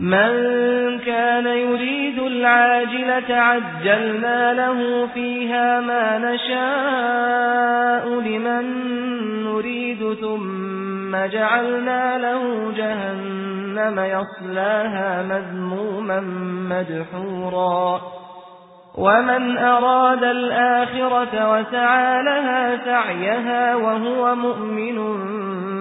مَنْ كَانَ يُرِيدُ الْعَاجِلَةَ عَجَّلْنَا لَهُ فِيهَا مَا نَشَاءُ لِمَنْ نُرِيدُ ثُمَّ جَعَلْنَا لَهُ جَهَنَّمَ يَصْلَاهَا مَذْمُومًا مَدْحُورًا. وَمَنْ أَرَادَ الْآخِرَةَ وَسَعَى لَهَا سَعْيَهَا وَهُوَ مُؤْمِنٌ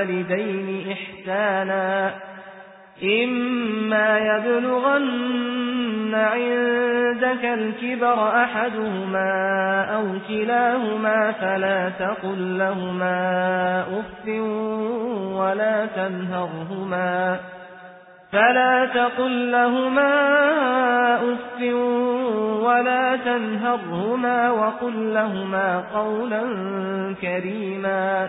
وَبِالْوَالِدَيْنِ إِحْسَانًا. إِمَّا يَبْلُغَنَّ عِندَكَ الْكِبَرَ أَحَدُهُمَا أَوْ كِلَاهُمَا فَلَا تَقُل لَّهُمَا أُفٍّ وَلَا تَنْهَرْهُمَا. فَلَا تَقُل لَّهُمَا أُفٍّ وَلَا تَنْهَرْهُمَا وَقُل لَّهُمَا قَوْلًا كَرِيمًا.